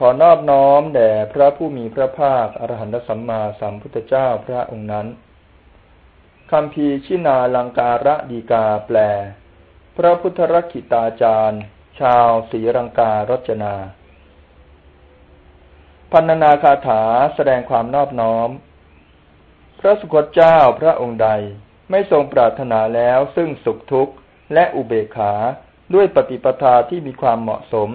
ขอนอบน้อมแด่พระผู้มีพระภาคอรหันตสัมมาสัมพุทธเจ้าพระองค์นั้นคำพีชินาลังการะดีกาแปล พระพุทธรักิตาจารย์ ชาวศรีรังการจนา พันนาคาถาแสดงความนอบน้อม พระสุคตเจ้าพระองค์ใดไม่ทรงปรารถนาแล้วซึ่งสุขทุกข์และอุเบกขาด้วยปฏิปทาที่มีความเหมาะสม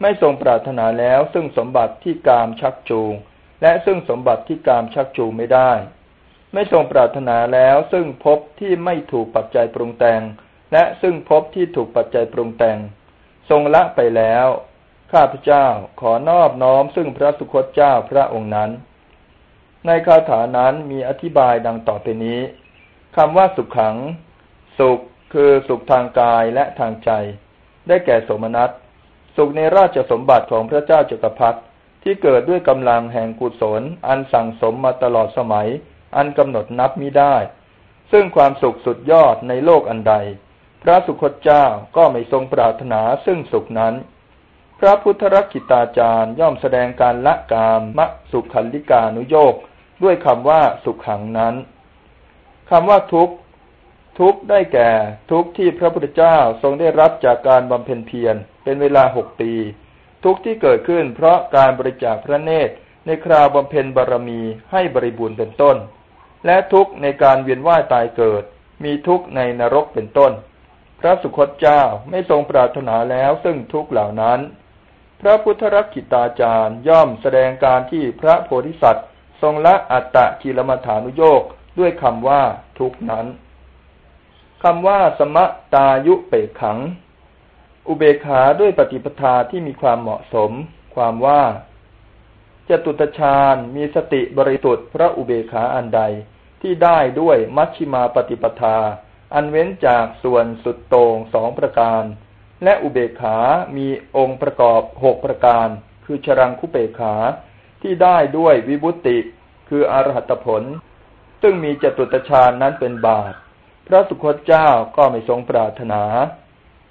ไม่ทรงปรารถนาแล้วซึ่งสมบัติที่กามชักจูง และซึ่งสมบัติที่กามชักจูงไม่ได้ ไม่ทรงปรารถนาแล้วซึ่งพบที่ไม่ถูกปัจจัยปรุงแต่ง และซึ่งพบที่ถูกปัจจัยปรุงแต่ง ทรงละไปแล้ว ข้าพเจ้าขอนอบน้อมซึ่งพระสุคตเจ้าพระองค์นั้น ในคาถานั้นมีอธิบายดังต่อไปนี้คำว่าสุขขัง สุขคือสุขทางกายและทางใจ ได้แก่สมนัต สุขในราชสมบัติของพระเจ้าจักรพรรดิที่เกิดด้วยกำลังแห่งกุศล อันสั่งสมมาตลอดสมัย อันกำหนดนับมิได้ ซึ่งความสุขสุดยอดในโลกอันใด พระสุคตเจ้าก็ไม่ทรงปรารถนาซึ่งสุขนั้น พระพุทธรักิตาจารย์ย่อมแสดงการละกามมะสุขขันลิกานุโยกด้วยคำว่าสุขขังนั้นคำว่าทุกข์ ทุกได้แก่ทุกที่พระพุทธเจ้าทรงได้รับจากการบำเพ็ญเพียรเป็นเวลาหกปี ทุกที่เกิดขึ้นเพราะการบริจาคพระเนตรในคราวบำเพ็ญบารมีให้บริบูรณ์เป็นต้น และทุกในการเวียนว่ายตายเกิด มีทุกในนรกเป็นต้น พระสุคตเจ้าไม่ทรงปรารถนาแล้วซึ่งทุกเหล่านั้น พระพุทธรักขิตาจารย์ย่อมแสดงการที่พระโพธิสัตว์ ทรงละอัตตะกิลมัฐานุโยกด้วยคำว่าทุกนั้น คำว่าสมตายุเปกขัง อุเบกขาด้วยปฏิปทาที่มีความเหมาะสม ความว่าจตุตฌานมีสติบริสุทธิ์พระอุเบกขาอันใดที่ได้ด้วยมัชชิมาปฏิปทา อันเว้นจากส่วนสุดโต่งสองประการ และอุเบกขามีองค์ประกอบหกประการ คือชรังคุเปกขาที่ได้ด้วยวิบุติ คืออรหัตผล ซึ่งมีจตุตฌานนั้นเป็นบาท พระสุคตเจ้าก็ไม่ทรงปรารถนา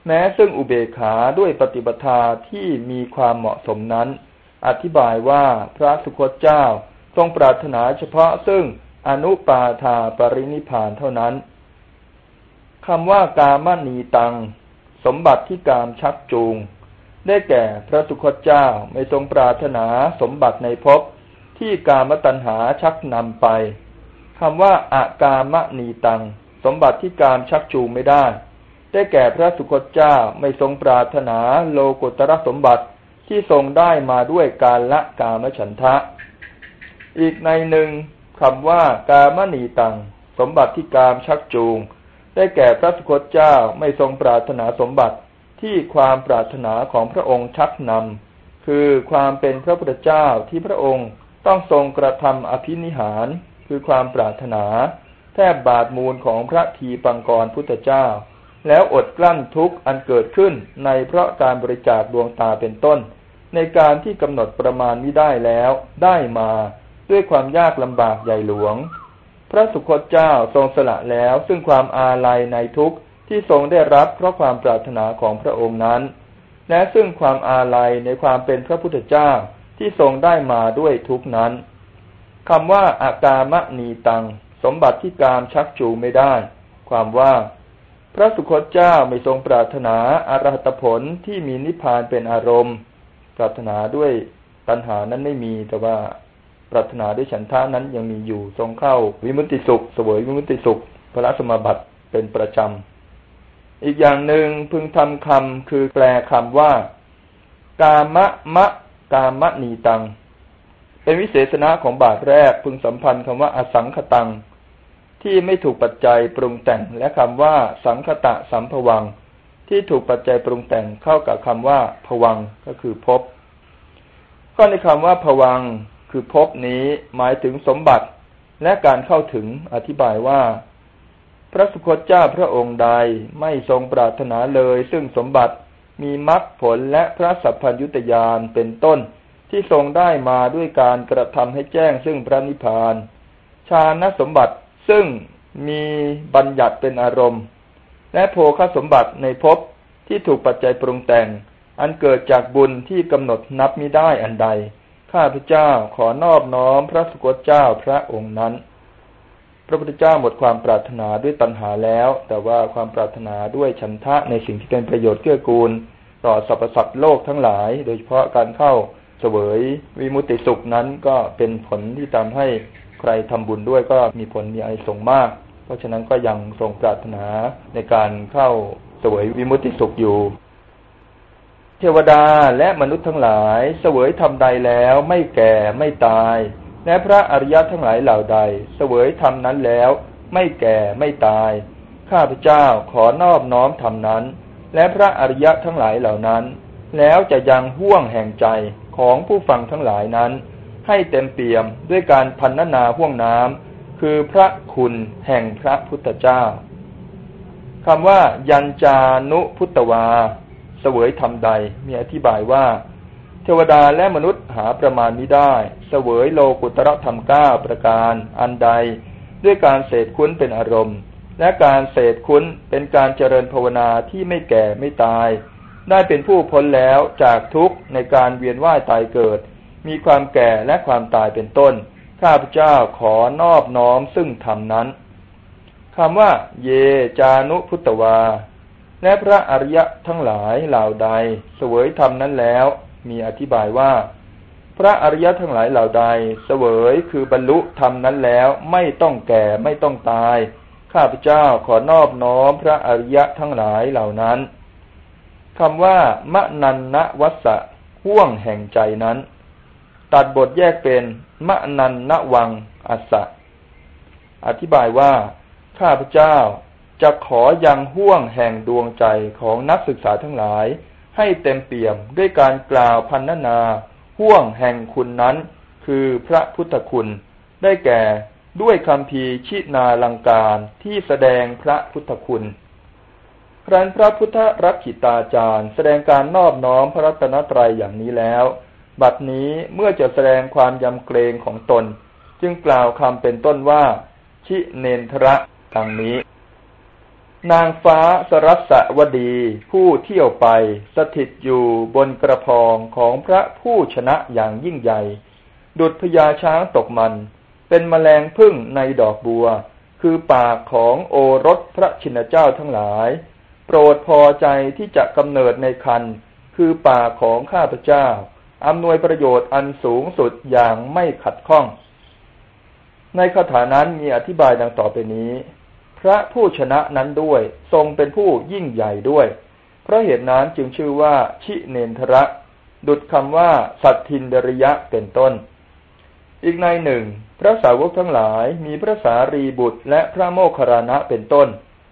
แม้ซึ่งอุเบกขาด้วยปฏิบัติที่มีความเหมาะสมนั้น อธิบายว่าพระสุคตเจ้าทรงปรารถนาเฉพาะซึ่งอนุปาทาปรินิพานเท่านั้นคำว่ากามณีตัง สมบัติที่กามชักจูง ได้แก่พระสุคตเจ้าไม่ทรงปรารถนาสมบัติในภพที่กามตัณหาชักนำไปคำว่าอากามณีตัง สมบัติที่การชักจูงไม่ได้ ได้แก่พระสุคตเจ้าไม่ทรงปรารถนาโลกุตรสมบัติที่ทรงได้มาด้วยการละกามฉันทะ อีกในหนึ่งคำว่ากามณีตัง สมบัติที่กามชักจูง ได้แก่พระสุคตเจ้าไม่ทรงปรารถนาสมบัติที่ความปรารถนาของพระองค์ชักนำคือความเป็นพระพุทธเจ้าที่พระองค์ต้องทรงกระทำอภินิหาร คือความปรารถนา ทบบาดมูลของพระทีปังกรพุทธเจ้า แล้วอดกลั้นทุกข์อันเกิดขึ้นในเพราะการบริจาคดวงตาเป็นต้น ในการที่กำหนดประมาณไม่ได้แล้วได้มาด้วยความยากลำบากใหญ่หลวง พระสุคตเจ้าทรงสละแล้วซึ่งความอาลัยในทุกข์ที่ทรงได้รับเพราะความปรารถนาของพระองค์นั้น และซึ่งความอาลัยในความเป็นพระพุทธเจ้าที่ทรงได้มาด้วยทุกนั้นคำว่าอากามะนีตัง สมบัติที่กามชักจูงไม่ได้ ความว่า พระสุคตเจ้าไม่ทรงปรารถนาอารหัตผลที่มีนิพพานเป็นอารมณ์ ปรารถนาด้วยตัณหานั้นไม่มี แต่ว่าปรารถนาด้วยฉันทานั้นยังมีอยู่ทรงเข้า วิมุตติสุข เสวยวิมุตติสุข พระสมบัติเป็นประจำ อีกอย่างหนึ่งพึงทำคำคือแปลคำว่า กามะมะ กามะนีตัง เป็นวิเศษณะของบาทแรกพึงสัมพันธ์คำว่าอสังขตัง ที่ไม่ถูกปัจจัยปรุงแต่งและคำว่า สังคตะสัมภวัง ที่ถูกปัจจัยปรุงแต่งเข้ากับคำว่าภวังก็คือพบก็ในคำว่าภวังคือพบนี้หมายถึงสมบัติและการเข้าถึงอธิบายว่า พระสุคตเจ้าพระองค์ใดไม่ทรงปรารถนาเลย ซึ่งสมบัติมีมรรคผลและพระสัพพัญยุตยานเป็นต้นที่ทรงได้มาด้วยการกระทำให้แจ้งซึ่งพระนิพพาน ชาณสมบัติ ซึ่งมีบัญญัติเป็นอารมณ์ และโภคสมบัติในภพที่ถูกปัจจัยปรุงแต่ง อันเกิดจากบุญที่กำหนดนับมิได้อันใด ข้าพเจ้าขอนอบน้อมพระสุคตเจ้าพระองค์นั้น พระพุทธเจ้าหมดความปรารถนาด้วยตัณหาแล้ว แต่ว่าความปรารถนาด้วยฉันทะในสิ่งที่เป็นประโยชน์เกื้อกูล ต่อสรรพสัตว์โลกทั้งหลาย โดยเฉพาะการเข้าเสวยวิมุติสุขนั้นก็เป็นผลที่ทำให้ ใครทำบุญด้วยก็มีผลมีอานิสงส์มาก เพราะฉะนั้นก็ยังทรงปรารถนาในการเข้าสวยวิมุติสุขอยู่ เทวดาและมนุษย์ทั้งหลายเสวยทำใดแล้วไม่แก่ไม่ตาย และพระอริยะทั้งหลายเหล่าใด เสวยทำนั้นแล้ว ไม่แก่ไม่ตาย ข้าพเจ้าขอนอบน้อมทำนั้น และพระอริยะทั้งหลายเหล่านั้น แล้วจะยังห่วงแห่งใจของผู้ฟังทั้งหลายนั้น ให้เต็มเปี่ยมด้วยการพันนาห่วงน้ำคือพระคุณแห่งพระพุทธเจ้าคำว่า ยัญจานุพุตวา เสวยทำใด มีอธิบายว่า เทวดาและมนุษย์หาประมาณไม่ได้ เสวยโลกุตระธรรมก้าประการอันใด ด้วยการเสดคุ้นเป็นอารมณ์ และการเสดคุ้นเป็นการเจริญภาวนาที่ไม่แก่ไม่ตาย ได้เป็นผู้พ้นแล้วจากทุกข์ในการเวียนว่ายตายเกิด มีความแก่และความตายเป็นต้น ข้าพเจ้าขอนอบน้อมซึ่งธรรมนั้นคำว่า เยจานุพุตวา และพระอริยะทั้งหลายเหล่าใดเสวยธรรมนั้นแล้ว มีอธิบายว่า พระอริยะทั้งหลายเหล่าใดเสวยคือบรรลุธรรมนั้นแล้วไม่ต้องแก่ไม่ต้องตาย ข้าพเจ้าขอนอบน้อมพระอริยะทั้งหลายเหล่านั้นคำว่ามะนันนวัสะห่วงแห่งใจนั้น ตัดบทแยกเป็นมะนันนวังอัสสะ อธิบายว่า ข้าพเจ้าจะขอยังห่วงแห่งดวงใจของนักศึกษาทั้งหลาย ให้เต็มเปี่ยมด้วยการกล่าวพันนา ห่วงแห่งคุณนั้น คือพระพุทธคุณ ได้แก่ด้วยคำพีชินาลังการที่แสดงพระพุทธคุณครั้นพระพุทธรักขิตาจารย์ แสดงการนอบน้อมพระรัตนตรัยอย่างนี้แล้ว บัดนี้เมื่อจะแสดงความยำเกรงของตน จึงกล่าวคำเป็นต้นว่า ชิเนนทระดังนี้ นางฟ้าสรัสวดีผู้เที่ยวไปสถิตอยู่บนกระพองของพระผู้ชนะอย่างยิ่งใหญ่ ดุดพญาช้างตกมัน เป็นแมลงพึ่งในดอกบัว คือปากของโอรสพระชินเจ้าทั้งหลาย โปรดพอใจที่จะกำเนิดในคันคือป่าของข้าพเจ้า อำนวยประโยชน์อันสูงสุดอย่างไม่ขัดข้อง ในคาถานั้นมีอธิบายดังต่อไปนี้ พระผู้ชนะนั้นด้วยทรงเป็นผู้ยิ่งใหญ่ด้วย เพราะเหตุนั้นจึงชื่อว่า ชิเนนทระ ดุดคำว่า สัตทินเดริยะเป็นต้น อีกในหนึ่ง พระสาวกทั้งหลายมีพระสารีบุตรและพระโมคคารณะเป็นต้น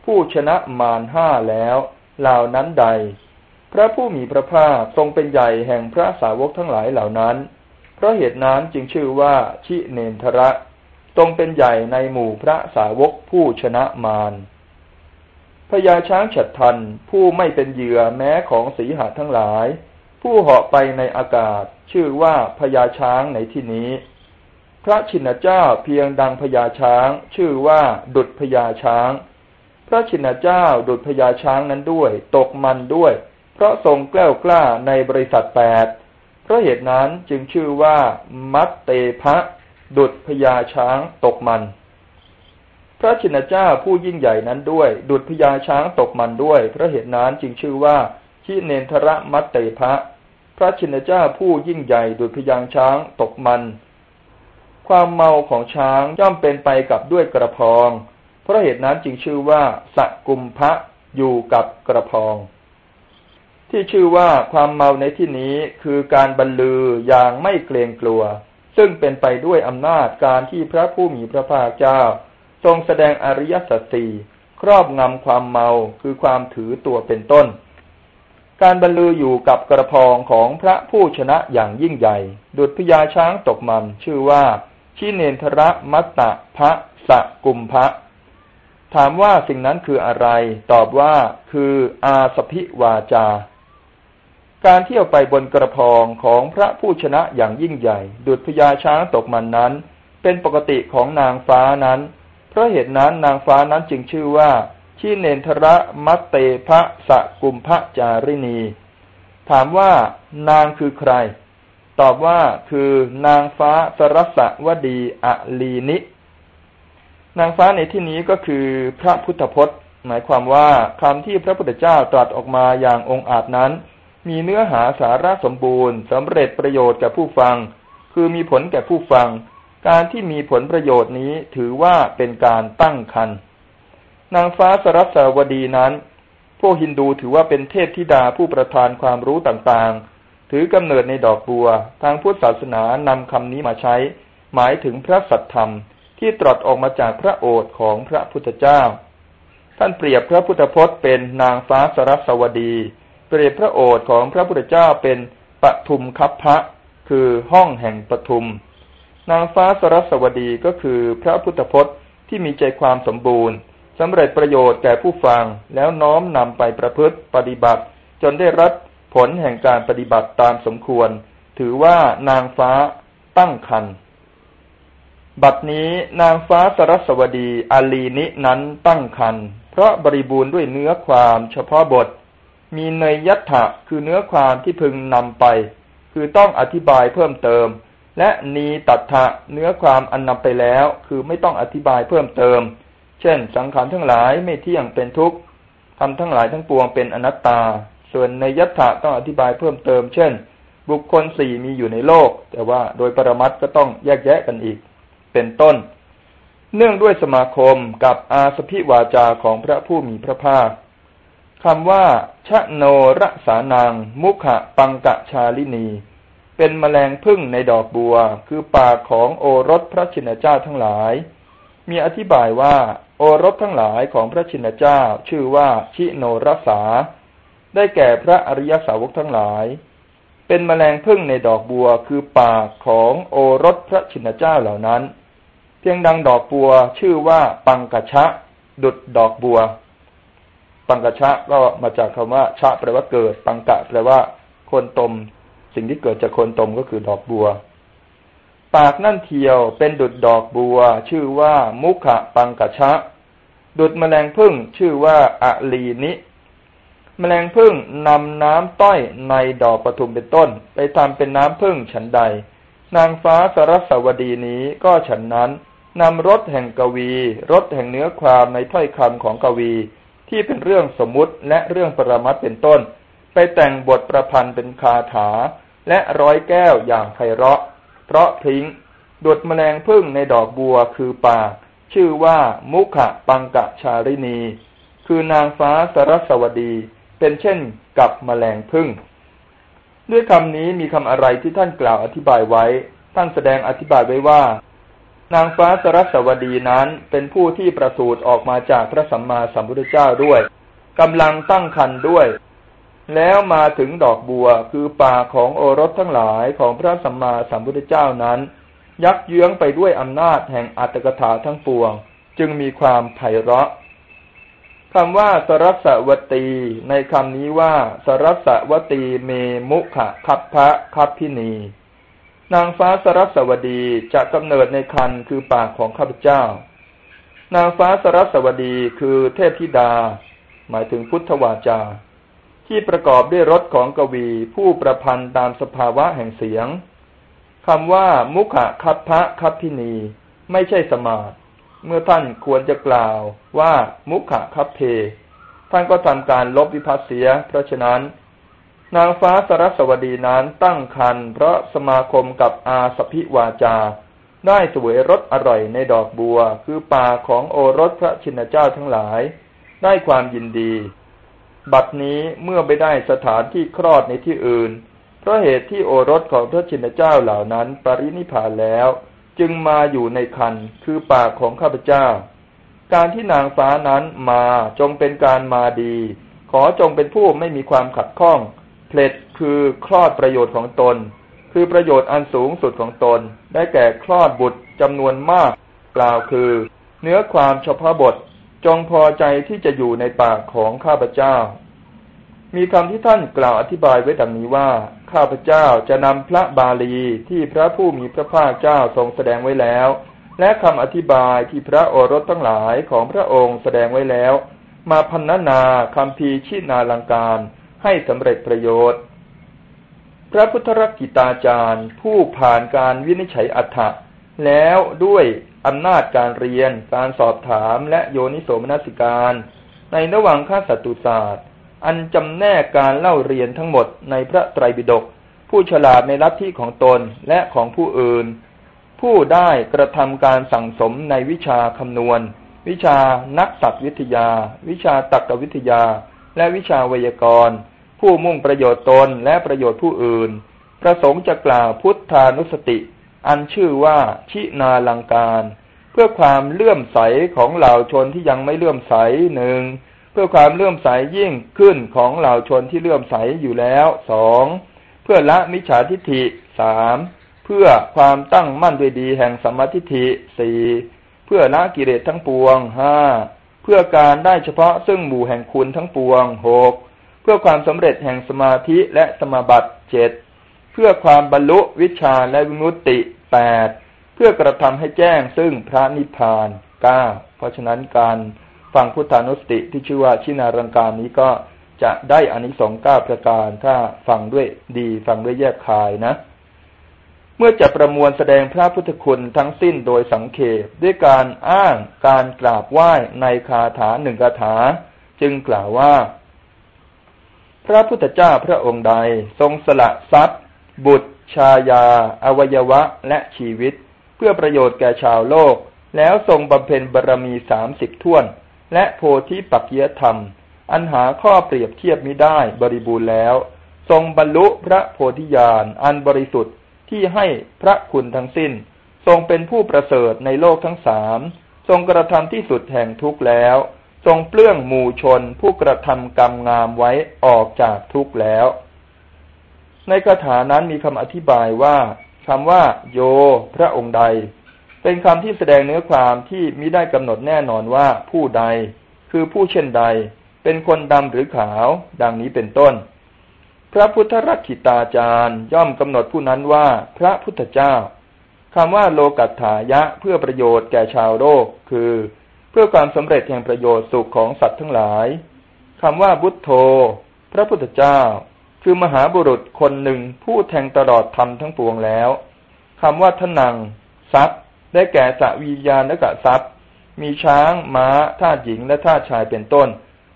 ผู้ชนะมารห้าแล้วเหล่านั้นใด พระผู้มีพระภาคทรงเป็นใหญ่แห่งพระสาวกทั้งหลายเหล่านั้น เพราะเหตุนั้นจึงชื่อว่าชิเนนทระทรงเป็นใหญ่ในหมู่พระสาวกผู้ชนะมารพญาช้างฉัดทันผู้ไม่เป็นเหยื่อแม้ของสีหาทั้งหลาย ผู้เหาะไปในอากาศ ชื่อว่าพญาช้างในที่นี้ พระชินเจ้าเพียงดังพญาช้าง ชื่อว่าดุดพญาช้าง พระชินเจ้าดุจพญาช้างนั้นด้วย ตกมันด้วย เพราะทรงแกล้วกล้าในบริษัทแปดเพราะเหตุนั้นจึงชื่อว่า มัตเตพะดุจพญาช้างตกมัน พระชินเจ้าผู้ยิ่งใหญ่นั้นด้วย ดุจพญาช้างตกมันด้วย เพราะเหตุนั้นจึงชื่อว่าชิเนนทระมัตเตพะพระชินเจ้าผู้ยิ่งใหญ่ดุจพญาช้างตกมัน ความเมาของช้างย่อมเป็นไปกับด้วยกระพอง เพราะเหตุนั้นจึงชื่อว่าสกุมพะอยู่กับกระพอง ที่ชื่อว่าความเมาในที่นี้คือการบรรลืออย่างไม่เกรงกลัว ซึ่งเป็นไปด้วยอำนาจการที่พระผู้มีพระภาคเจ้า ทรงแสดงอริยสัจสี่ครอบงำความเมาคือความถือตัวเป็นต้น การบรรลืออยู่กับกระพองของพระผู้ชนะอย่างยิ่งใหญ่ ดุจพญาช้างตกมันชื่อว่า ชิเนนทระมัตตะพระสกุมพระถามว่าสิ่งนั้นคืออะไร ตอบว่าคืออาสพิวาจา การเที่ยวไปบนกระพองของพระผู้ชนะอย่างยิ่งใหญ่ ดุจพญาช้างตกมันนั้น เป็นปกติของนางฟ้านั้น เพราะเหตุนั้นนางฟ้านั้นจึงชื่อว่าชีเนนทระมัตเตพระสกุมพระจารินีถามว่านางคือใคร ตอบว่าคือนางฟ้าสรสวดีอลีนิ นางฟ้าในที่นี้ก็คือพระพุทธพจน์ หมายความว่าคำที่พระพุทธเจ้าตรัสออกมาอย่างองอาจนั้น มีเนื้อหาสาระสมบูรณ์สำเร็จประโยชน์แก่ผู้ฟัง คือมีผลแก่ผู้ฟัง การที่มีผลประโยชน์นี้ถือว่าเป็นการตั้งคันนางฟ้าสรสวดีนั้น พวกฮินดูถือว่าเป็นเทพธิดาผู้ประทานความรู้ต่างๆ ถือกำเนิดในดอกบัว ทางพุทธศาสนานำคำนี้มาใช้ หมายถึงพระสัตธรรม ที่ตรัสออกมาจากพระโอษฐ์ของพระพุทธเจ้า ท่านเปรียบพระพุทธพจน์เป็นนางฟ้าสรัสวดี เปรียบพระโอษฐ์ของพระพุทธเจ้าเป็นปทุมคัพพะ คือห้องแห่งปทุม นางฟ้าสรัสวดีก็คือพระพุทธพจน์ที่มีใจความสมบูรณ์สำเร็จประโยชน์แก่ผู้ฟังแล้วน้อมนำไปประพฤติปฏิบัติ จนได้รับผลแห่งการปฏิบัติตามสมควร ถือว่านางฟ้าตั้งคันบัดนี้นางฟ้าสรสวดีอาลีนินั้นตั้งคันเพราะบริบูรณ์ด้วยเนื้อความเฉพาะบท มีเนยยัตถะคือเนื้อความที่พึงนำไป คือต้องอธิบายเพิ่มเติม และนีตัทธะเนื้อความอันนำไปแล้ว คือไม่ต้องอธิบายเพิ่มเติม เช่น สังขารทั้งหลายไม่เที่ยงเป็นทุกข์ทำทั้งหลายทั้งปวงเป็นอนัตตา ส่วนในยัตถะต้องอธิบายเพิ่มเติม เช่น บุคคลสี่มีอยู่ในโลก แต่ว่าโดยปรมัตก็ต้องแยกแยะกันอีก เป็นต้น เนื่องด้วยสมาคมกับอาสพิวาจาของพระผู้มีพระภาค คำว่า ชะโนรสานาง มุขะปังกะชาลินี เป็นแมลงพึ่งในดอกบัว คือปากของโอรสพระชินเจ้าทั้งหลาย มีอธิบายว่า โอรสทั้งหลายของพระชินเจ้า ชื่อว่าชิโนรสา ได้แก่พระอริยสาวกทั้งหลาย เป็นแมลงพึ่งในดอกบัว คือปากของโอรสพระชินเจ้าเหล่านั้น เพียงดังดอกบัวชื่อว่าปังกะชะ ดุดดอกบัว ปังกะชะก็มาจากคำว่า ชะแปลว่าเกิด ปังกะแปลว่าคนตม สิ่งที่เกิดจากคนตมก็คือดอกบัว ปากนั่นเทียวเป็นดุดดอกบัว ชื่อว่ามุขะปังกะชะ ดุดแมลงพึ่งชื่อว่าอะลีนิแมลงพึ่งนำน้ำต้อยในดอกปทุมเป็นต้น ไปทำเป็นน้ำพึ่งฉันใด นางฟ้าสรสวดีนี้ก็ฉันนั้นนำรสแห่งกวีรสแห่งเนื้อความในถ้อยคำของกวี ที่เป็นเรื่องสมมุติและเรื่องปรมัตเป็นต้น ไปแต่งบทประพันธ์เป็นคาถา และร้อยแก้วอย่างไพเราะ เพราะพริ้งดุดแมลงพึ่งในดอกบัวคือปาก ชื่อว่ามุขะปังกะชารินี คือนางฟ้าสรสวดี เป็นเช่นกับแมลงพึ่ง ด้วยคำนี้มีคำอะไรที่ท่านกล่าวอธิบายไว้ ท่านแสดงอธิบายไว้ว่า นางฟ้าสรสวดีนั้นเป็นผู้ที่ประสูติออกมาจากพระสัมมาสัมพุทธเจ้าด้วยกำลังตั้งคันด้วย แล้วมาถึงดอกบัวคือป่าของโอรสทั้งหลายของพระสัมมาสัมพุทธเจ้านั้น ยักเยื้องไปด้วยอำนาจแห่งอัตถกถาทั้งปวง จึงมีความไพเราะคำว่าสรัสวตี ในคำนี้ว่า สรัสวตีเมมุขะคัพพะคัพพินี นางฟ้าสรัสวดีจะกำเนิดในครรภ์คือปากของข้าพเจ้า นางฟ้าสรัสวดีคือเทพธิดา หมายถึงพุทธวาจา ที่ประกอบด้วยรสของกวีผู้ประพันธ์ตามสภาวะแห่งเสียงคำว่ามุขะคัพพะคัพพินี ไม่ใช่สมาธิเมื่อท่านควรจะกล่าวว่ามุขะคัพเพ ท่านก็ทำการลบวิพัสเสีย เพราะฉะนั้น นางฟ้าสรสวดีนั้นตั้งคันเพราะสมาคมกับอาสพิวาจา ได้สวยรสอร่อยในดอกบัว คือป่าของโอรสพระชินเจ้าทั้งหลาย ได้ความยินดี บัดนี้เมื่อไปได้สถานที่คลอดในที่อื่น เพราะเหตุที่โอรสของพระชินเจ้าเหล่านั้นปรินิพานแล้ว จึงมาอยู่ในคันคือปากของข้าพเจ้า การที่นางฟ้านั้นมาจงเป็นการมาดี ขอจงเป็นผู้ไม่มีความขัดข้อง เพลดคือคลอดประโยชน์ของตน คือประโยชน์อันสูงสุดของตน ได้แก่คลอดบุตรจำนวนมาก กล่าวคือ เนื้อความเฉพาะบทจงพอใจที่จะอยู่ในปากของข้าพเจ้า มีคำที่ท่านกล่าวอธิบายไว้ดังนี้ว่า ข้าพเจ้าจะนำพระบาลีที่พระผู้มีพระภาคเจ้าทรงแสดงไว้แล้ว และคำอธิบายที่พระโอรสทั้งหลายของพระองค์แสดงไว้แล้ว มาพันนาคำพีชินาลังการ ให้สำเร็จประโยชน์ พระพุทธรักิตาจารย์ ผู้ผ่านการวินิจฉัยอัฏฐะแล้วด้วยอำนาจการเรียน การสอบถามและโยนิโสมนสิการ ในระหว่างข้าสัตุศาสตร์ อันจำแนกการเล่าเรียนทั้งหมดในพระไตรปิฎกผู้ฉลาดในลัทธิของตนและของผู้อื่น ผู้ได้กระทำการสั่งสมในวิชาคำนวณ วิชานักสัตวิทยา วิชาตักวิทยา และวิชาไวยากรณ์ ผู้มุ่งประโยชน์ตนและประโยชน์ผู้อื่น ประสงค์จะกล่าวพุทธานุสติ อันชื่อว่าชินาลังการ เพื่อความเลื่อมใสของเหล่าชนที่ยังไม่เลื่อมใสหนึ่งเพื่อความเลื่อมใสยิ่งขึ้นของเหล่าชนที่เลื่อมใสอยู่แล้วสองเพื่อละมิจฉาทิฏฐิสามเพื่อความตั้งมั่นด้วยดีแห่งสัมมาทิฏฐิสี่เพื่อละกิเลสทั้งปวงห้าเพื่อการได้เฉพาะซึ่งหมู่แห่งคุณทั้งปวงหก พื่อความสำเร็จแห่งสมาธิและสมาบัติเจ็ดเพื่อความบรรลุวิชาและวิมุตติแปดเพื่อกระทำให้แจ้งซึ่งพระนิพพานเก้าเพราะฉะนั้นการฟังพุทธานุสติที่ชื่อว่าชินารังการนี้ก็จะได้อานิสงส์เก้าประการ ถ้าฟังด้วยดีฟังด้วยแยกคายนะ เมื่อจะประมวลแสดงพระพุทธคุณทั้งสิ้นโดยสังเขปด้วยการอ้างการกราบไหว้ในคาถาหนึ่งคาถา จึงกล่าวว่า พระพุทธเจ้าพระองค์ใดทรงสละทรัพย์ บุตร ชายา อวัยวะและชีวิต เพื่อประโยชน์แก่ชาวโลก แล้วทรงบำเพ็ญบารรมีสามสิบท่วน และโพธิปักเยธรรม อันหาข้อเปรียบเทียบมิได้บริบูรณ์แล้ว ทรงบรรลุพระโพธิญาณอันบริสุทธิ์ที่ให้พระคุณทั้งสิ้น ทรงเป็นผู้ประเสริฐในโลกทั้งสามทรงกระทำที่สุดแห่งทุกแล้ว ทรงเปลื้องหมู่ชนผู้กระทำกรรมงามไว้ออกจากทุกข์แล้ว ในคาถานั้นมีคำอธิบายว่าคำว่า โย พระองค์ใด เป็นคำที่แสดงเนื้อความที่มิได้กำหนดแน่นอนว่าผู้ใด คือผู้เช่นใด เป็นคนดำหรือขาว ดังนี้เป็นต้น พระพุทธรักขิตาจารย์ย่อมกำหนดผู้นั้นว่าพระพุทธเจ้าคำว่าโลกัตถายะเพื่อประโยชน์แก่ชาวโลก คือ พื่อความสำเร็จแห่งประโยชน์สุขของสัตว์ทั้งหลายคำว่าบุตโธ พระพุทธเจ้า คือมหาบุรุษคนหนึ่งผู้แทงตลอดธรรมทั้งปวงแล้วคำว่าทนังทรัพย์ได้แก่สวิญญาณกะทรัพย์ มีช้างม้าท่าหญิงและท่าชายเป็นต้น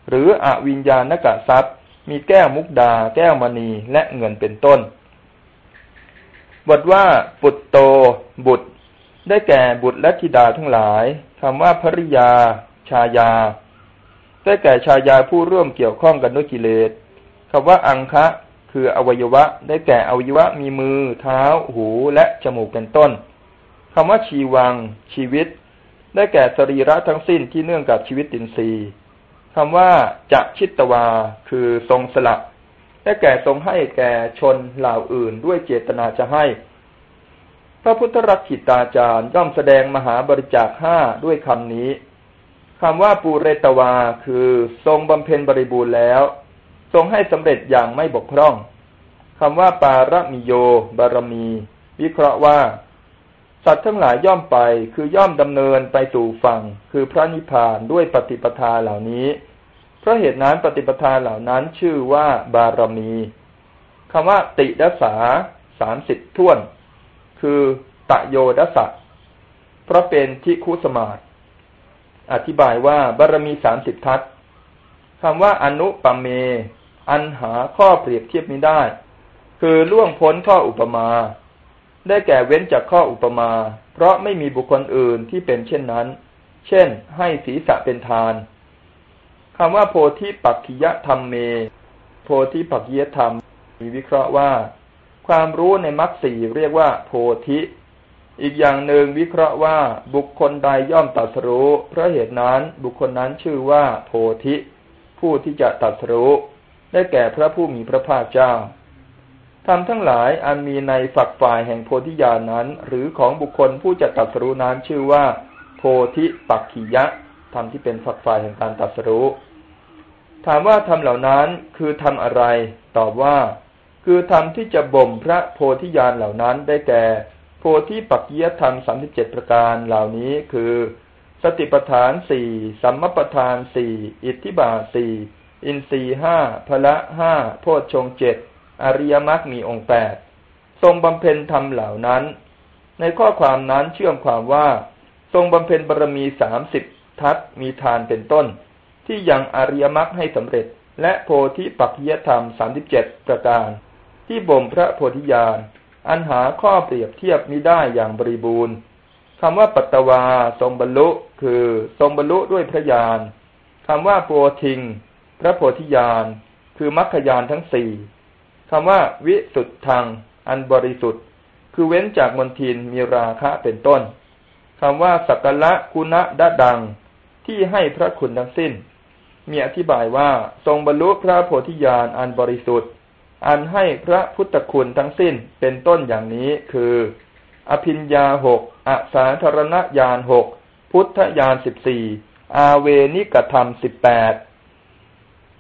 หรืออวิญญาณกะทรัพย์ มีแก้วมุกดา แก้วมณีและเงินเป็นต้นบทว่าปุตโต บุตร ได้แก่บุตรและธิดาทั้งหลายคำว่าภริยา ชายา ได้แก่ชายาผู้ร่วมเกี่ยวข้องกันด้วยกิเลสคำว่าอังคะ คืออวัยวะ ได้แก่อวัยวะมีมือ เท้า หูและจมูกเป็นต้นคำว่าชีวัง ชีวิต ได้แก่สรีระทั้งสิ้นที่เนื่องกับชีวิตตินทรีย์คำว่าจะชิตวา คือทรงสละและแก่ทรงให้แก่ชนเหล่าอื่นด้วยเจตนาจะให้ พระพุทธรักขิตาจารย์ย่อมแสดงมหาบริจาคห้าด้วยคำนี้คำว่าปูเรตวา คือทรงบำเพ็ญบริบูรณ์แล้ว ทรงให้สำเร็จอย่างไม่บกพร่องคำว่าปารมิโย บารมี วิเคราะห์ว่า สัตว์ทั้งหลายย่อมไป คือย่อมดำเนินไปสู่ฝั่ง คือพระนิพพานด้วยปฏิปทาเหล่านี้ เพราะเหตุนั้นปฏิปทาเหล่านั้นชื่อว่าบารมีคำว่าติดสาสามสิบท่วน คือตะโยดสะเพราะเป็นทิคุสมาตอธิบายว่าบารมีสามสิบทัศคำว่าอนุปเม อันหาข้อเปรียบเทียบไม่ได้ คือล่วงพ้นข้ออุปมา ได้แก่เว้นจากข้ออุปมา เพราะไม่มีบุคคลอื่นที่เป็นเช่นนั้น เช่น ให้ศีรษะเป็นทานคำว่าโพธิปักขิยธรรมเม โพธิปักขิยธรรม มีวิเคราะห์ว่า ความรู้ในมรรคสี่เรียกว่า โพธิ อีกอย่างหนึ่งวิเคราะห์ว่าบุคคลใดย่อมตัดสรู้ เพราะเหตุนั้นบุคคลนั้นชื่อว่าโพธิ ผู้ที่จะตัดสรู้ ได้แก่พระผู้มีพระภาคเจ้าธรรมทั้งหลายอันมีในฝักฝ่ายแห่งโพธิญาณนั้น หรือของบุคคลผู้จะตัดสรู้นั้นชื่อว่า โพธิปักขิยะธรรมที่เป็นฝักฝ่ายแห่งการตัดสรู้ ถามว่าธรรมเหล่านั้นคือธรรมอะไร ตอบว่า คือธรรมที่จะบ่มพระโพธิญาณเหล่านั้นได้แก่ โพธิปักขิยธรรมสามสิบเจ็ดประการเหล่านี้คือ สติปัฏฐานสี่สัมมปทานสี่อิทธิบาสี่อินทรีห้าพละห้าโพชฌงเจ็ดอริยมรรคมีองค์แปดทรงบำเพ็ญธรรมเหล่านั้น ในข้อความนั้นเชื่อมความว่า ทรงบำเพ็ญบารมีสามสิบทัศมีทานเป็นต้น ที่ยังอริยมรรคให้สำเร็จ และโพธิปัจจยธรรมสามสิบเจ็ดประการ ที่บ่มพระโพธิญาณ อันหาข้อเปรียบเทียบมิได้อย่างบริบูรณ์คำว่าปัตตวาทรงบรรลุคือทรงบรรลุด้วยพระญาณคำว่าโพธิง พระโพธิญาณ คือมรรคญาณทั้งสี่คำว่าวิสุทธัง อันบริสุทธิ์ คือเว้นจากมนทินมีราคะเป็นต้นคำว่าสักละคุณะดะดัง ที่ให้พระคุณทั้งสิ้น มีอธิบายว่าทรงบรรลุพระโพธิญาณอันบริสุทธิ์ อันให้พระพุทธคุณทั้งสิ้นเป็นต้นอย่างนี้คือ อภิญญาหกอสาธารณญาณหกพุทธญาณสิบสี่อาเวนิกธรรมสิบแปด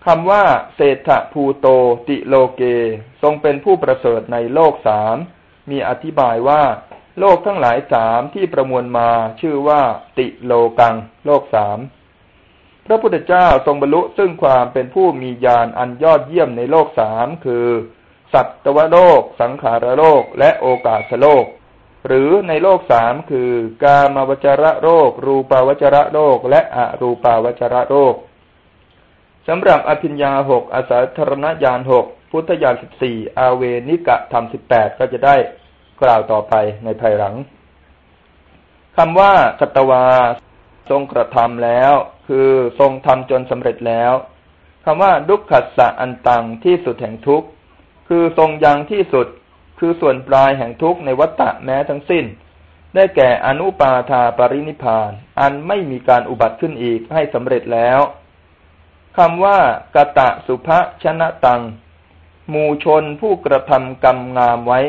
คำว่าเศรษฐภูโตติโลเก ทรงเป็นผู้ประเสริฐในโลกสามมีอธิบายว่า โลกทั้งหลายสามที่ประมวลมาชื่อว่าติโลกัง โลกสาม พระพุทธเจ้าทรงบรรลุซึ่งความเป็นผู้มีญาณอันยอดเยี่ยมในโลกสามคือ สัตวโลก สังขารโลก และโอกาสโลก หรือในโลกสามคือ กามวจระโลกรูปาวจระโลกและอรูปาวจระโลกสำหรับอภิญญาหกอาสาธรณญาณหกพุทธญาณสิบสี่อาเวนิกะธรรมสิบแปดก็จะได้กล่าวต่อไปในภายหลังคำว่ากัตวา ทรงกระทำแล้ว คือทรงทำจนสำเร็จแล้วคำว่าดุขัสสะอันตังที่สุดแห่งทุกข์คือทรงยังที่สุดคือส่วนปลายแห่งทุกข์ในวัฏฏะแม้ทั้งสิ้น ได้แก่อนุปาทาปรินิพานอันไม่มีการอุบัติขึ้นอีกให้สำเร็จแล้วคำว่ากะตะสุภะชนะตัง หมู่ชนผู้กระทำกรรมงามไว้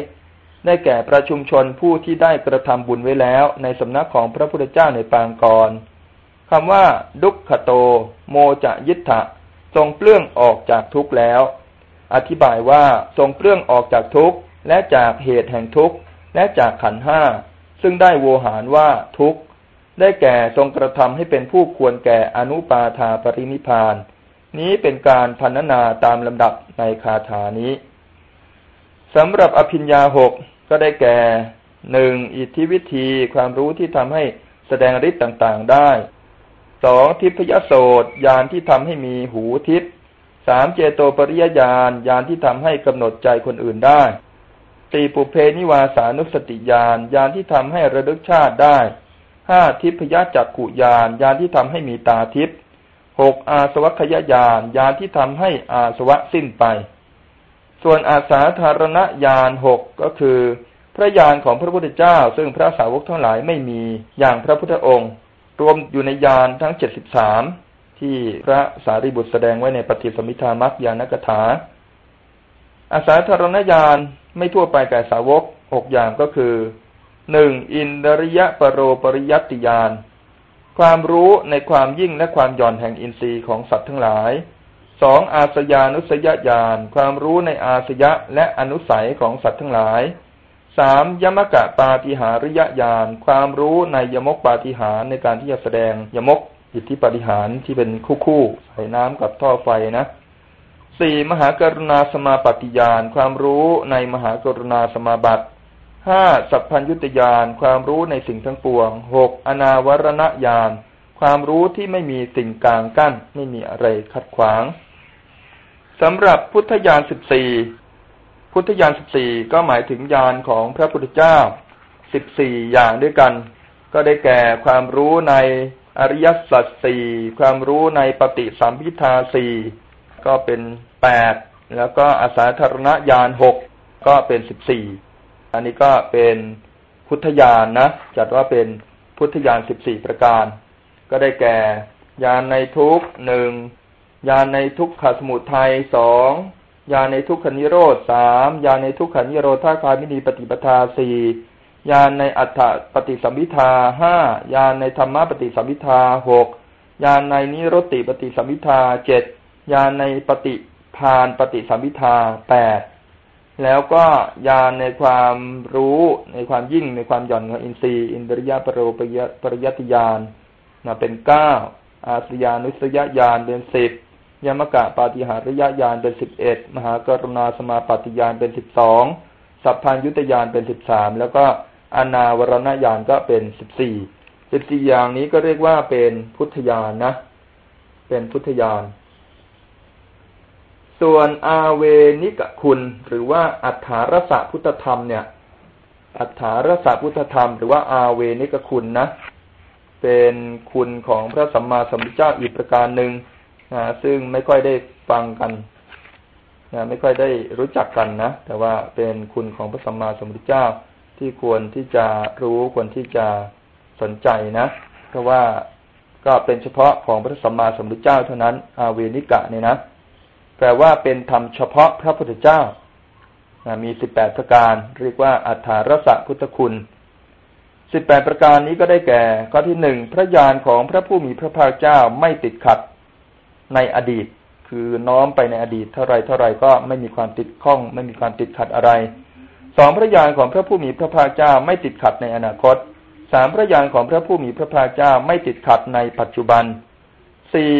ได้แก่ประชุมชนผู้ที่ได้กระทำบุญไว้แล้ว ในสำนักของพระพุทธเจ้าในปางก่อน คำว่าดุขโต โมจะยิทธะทรงเปลื้องออกจากทุกข์แล้ว อธิบายว่าทรงเปลื้องออกจากทุกข์และจากเหตุแห่งทุกข์และจากขันห้าซึ่งได้โวหารว่าทุกข์ได้แก่ทรงกระทำให้เป็นผู้ควรแก่อนุปาทาปรินิพาน นี้เป็นการพันนาตามลำดับในคาถานี้สำหรับอภิญญาหกก็ได้แก่หนึ่งอิทธิวิธีความรู้ที่ทำให้แสดงฤทธิ์ต่างๆได้ สองทิพยโสตยานที่ทำให้มีหูทิพสามเจโตปริยญาณยานที่ทำให้กำหนดใจคนอื่นได้สี่ปุเพนิวาสานุสติญาณยานที่ทำให้ระลึกชาติได้ห้าทิพยจักขุญาณยานที่ทำให้มีตาทิพย์หกอาสวัคยญาณญาณที่ทำให้อาสวะสิ้นไป ส่วนอาสาธารณญาณหกก็คือ พระญาณของพระพุทธเจ้า ซึ่งพระสาวกทั้งหลายไม่มีอย่างพระพุทธองค์ รวมอยู่ในญาณทั้งเจ็ดสิบสามที่พระสารีบุตรแสดงไว้ในปฏิสมิทามัคยานกถา อาสาธารณญาณไม่ทั่วไปแก่สาวกหกอย่างก็คือหนึ่งอินทริยปรโรปริยัติญาณความรู้ในความยิ่งและความหย่อนแห่งอินทรีย์ของสัตว์ทั้งหลายสองอาสยานุสยญาณความรู้ในอาสยะและอนุสัยของสัตว์ทั้งหลาย สามยมกะปาฏิหาริยญาณความรู้ในยมกปาฏิหารในการที่จะแสดงยมกอิทธิปาฏิหารที่เป็นคู่คู่ใส่น้ำกับท่อไฟนะสี่มหากรุณาสมาปฏิญาณความรู้ในมหากรุณาสมาบัติห้าสัพพัญยุตยานความรู้ในสิ่งทั้งปวงหกอนาวรณญาณความรู้ที่ไม่มีสิ่งกลางกั้น ไม่มีอะไรขัดขวางสำหรับพุทธญาณสิบสี่ พุทธญาณสิบสี่ก็หมายถึงญาณของพระพุทธเจ้าสิบสี่อย่างด้วยกัน ก็ได้แก่ความรู้ในอริยสัจสี่ความรู้ในปฏิสัมพิทาสี่ก็เป็นแปดแล้วก็อาสาธารณญาณหกก็เป็นสิบสี่อันนี้ก็เป็นพุทธญาณนนะจัดว่าเป็นพุทธญาณสิบสี่ประการ ก็ได้แก่ญาณในทุกหนึ่งญาณในทุกขสมุทัยสอง ญาณในทุกขนิโรธสามญาณในทุกขนิโรธาคามินีปฏิปทาสี่ญาณในอัฏฐปฏิสัมพิทาห้าญาณในธรรมะปฏิสัมพิทาหกญาณในนิโรติปฏิสัมพิทาเจ็ดญาณในปฏิพานปฏิสัมพิทาแปดแล้วก็ญาณในความรู้ในความยิ่งในความหย่อนของอินทรีย์ อินทริยปรโรปปริยติญาณนะเป็นเก้าอาสยานุสยญาณเป็นสิบ ยมกะปาฏิหาริยญาณเป็นสิบเอ็ดมหากรุณาสมาปฏิญาณเป็นสิบสองสัพพัญยุตยานเป็นสิบสามแล้วก็อนาวรณญาณก็เป็นสิบสี่สิบสี่อย่างนี้ก็เรียกว่าเป็นพุทธญาณนะ เป็นพุทธญาณส่วนอาเวนิกคุณ หรือว่าอัฏฐารสพุทธธรรมเนี่ย อัฏฐารสพุทธธรรม หรือว่าอาเวนิกคุณนะ เป็นคุณของพระสัมมาสัมพุทธเจ้าอีกประการหนึ่ง นะซึ่งไม่ค่อยได้ฟังกันนะไม่ค่อยได้รู้จักกันนะ แต่ว่าเป็นคุณของพระสัมมาสัมพุทธเจ้าที่ควรที่จะรู้ควรที่จะสนใจนะเพราะว่าก็เป็นเฉพาะของพระสัมมาสัมพุทธเจ้าเท่านั้น อาเวนิกะเนี่ยนะแปลว่าเป็นธรรมเฉพาะพระพุทธเจ้ามีสิบแปดประการ เรียกว่าอัฏฐารสพุทธคุณสิบแปดประการนี้ก็ได้แก่ ข้อที่หนึ่งพระญาณของพระผู้มีพระภาคเจ้าไม่ติดขัด ในอดีต คือน้อมไปในอดีต เท่าไรเท่าไรก็ไม่มีความติดข้อง ไม่มีความติดขัดอะไรสองพระญาณของพระผู้มีพระภาคเจ้าไม่ติดขัดในอนาคตสามพระญาณของพระผู้มีพระภาคเจ้าไม่ติดขัดในปัจจุบันสี่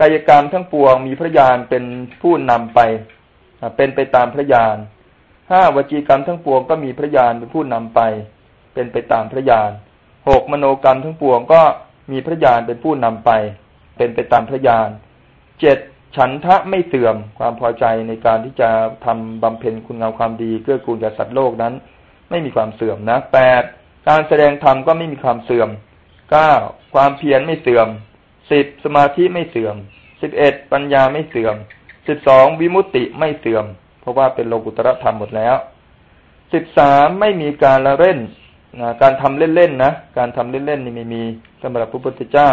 กายกรรมทั้งปวงมีพระญาณเป็นผู้นำไปเป็นไปตามพระญาณห้าวจีกรรมทั้งปวงก็มีพระญาณเป็นผู้นำไป เป็นไปตามพระญาณหกมโนกรรมทั้งปวงก็มีพระญาณเป็นผู้นำไป เป็นไปตามพระญาณ เจ็ดฉันทะไม่เสื่อมความพอใจในการที่จะทำบำเพ็ญคุณงามความดีเกื้อกูลแก่สัตว์โลกนั้น ไม่มีความเสื่อมนะแปดการแสดงธรรมก็ไม่มีความเสื่อมเก้าความเพียรไม่เสื่อมสิบสมาธิไม่เสื่อมสิบเอ็ดปัญญาไม่เสื่อมสิบสองวิมุตติไม่เสื่อม เพราะว่าเป็นโลกุตรธรรมหมดแล้วสิบสามไม่มีการละเล่นการทำเล่นๆนะการทำเล่นๆนี่ไม่มีสำหรับพระพุทธเจ้า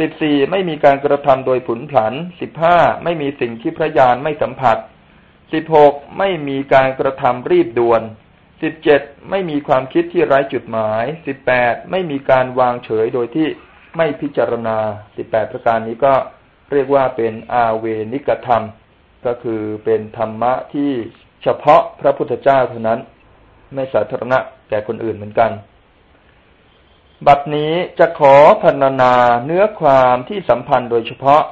สิบสี่ไม่มีการกระทำโดยผุนผันสิบห้าไม่มีสิ่งที่พระญาณไม่สัมผัสสิบหกไม่มีการกระทำรีบด่วนสิบเจ็ดไม่มีความคิดที่ไร้จุดหมายสิบแปดไม่มีการวางเฉยโดยที่ไม่พิจารณาสิบแปดประการนี้ก็เรียกว่าเป็นอาเวนิกธรรม ก็คือเป็นธรรมะที่เฉพาะพระพุทธเจ้าเท่านั้น ไม่สาธารณะแก่คนอื่นเหมือนกัน บัดนี้จะขอพรรณนาเนื้อความที่สัมพันธ์โดยเฉพาะ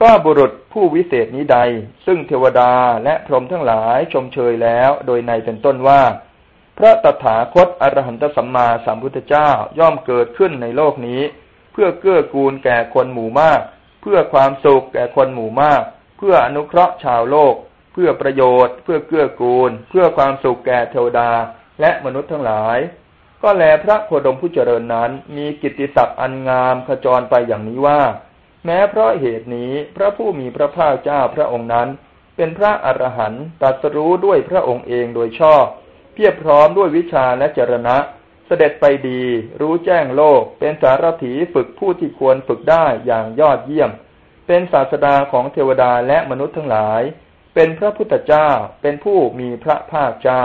ก็บุรุษผู้วิเศษนี้ใด ซึ่งเทวดาและพรหมทั้งหลายชมเชยแล้วโดยในเป็นต้นว่า พระตถาคตอรหันตสัมมาสัมพุทธเจ้าย่อมเกิดขึ้นในโลกนี้ เพื่อเกื้อกูลแก่คนหมู่มาก เพื่อความสุขแก่คนหมู่มาก เพื่ออนุเคราะห์ชาวโลก เพื่อประโยชน์ เพื่อเกื้อกูล เพื่อความสุขแก่เทวดาและมนุษย์ทั้งหลาย ก็แลพระโคดมผู้เจริญนั้น มีกิตติศัพท์อันงามขจรไปอย่างนี้ว่า แม้เพราะเหตุนี้พระผู้มีพระภาคเจ้าพระองค์นั้น เป็นพระอรหันต์ตรัสรู้ด้วยพระองค์เองโดยชอบ เพียบพร้อมด้วยวิชาและจรณะ เสด็จไปดี รู้แจ้งโลก เป็นสารถีฝึกผู้ที่ควรฝึกได้อย่างยอดเยี่ยม เป็นศาสดาของเทวดาและมนุษย์ทั้งหลาย เป็นพระพุทธเจ้าเป็นผู้มีพระภาคเจ้า